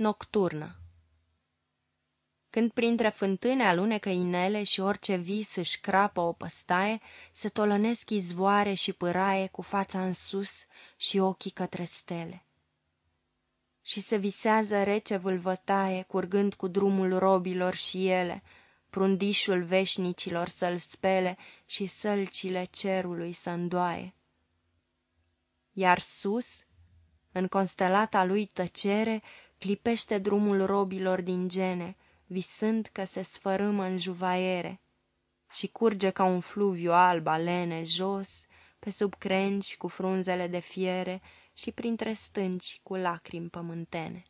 Nocturnă Când printre fântâne alunecă inele și orice vis își crapă o păstaie, se tolănesc izvoare și pâraie cu fața în sus și ochii către stele. Și se visează rece vâlvătaie, curgând cu drumul robilor și ele, prundișul veșnicilor să-l spele și sălcile cerului să îndoaie. Iar sus, în constelata lui tăcere, clipește drumul robilor din gene, visând că se sfărâmă în juvaiere și curge ca un fluviu alb alene jos, pe sub crengi cu frunzele de fiere și printre stânci cu lacrimi pământene.